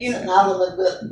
In another, the.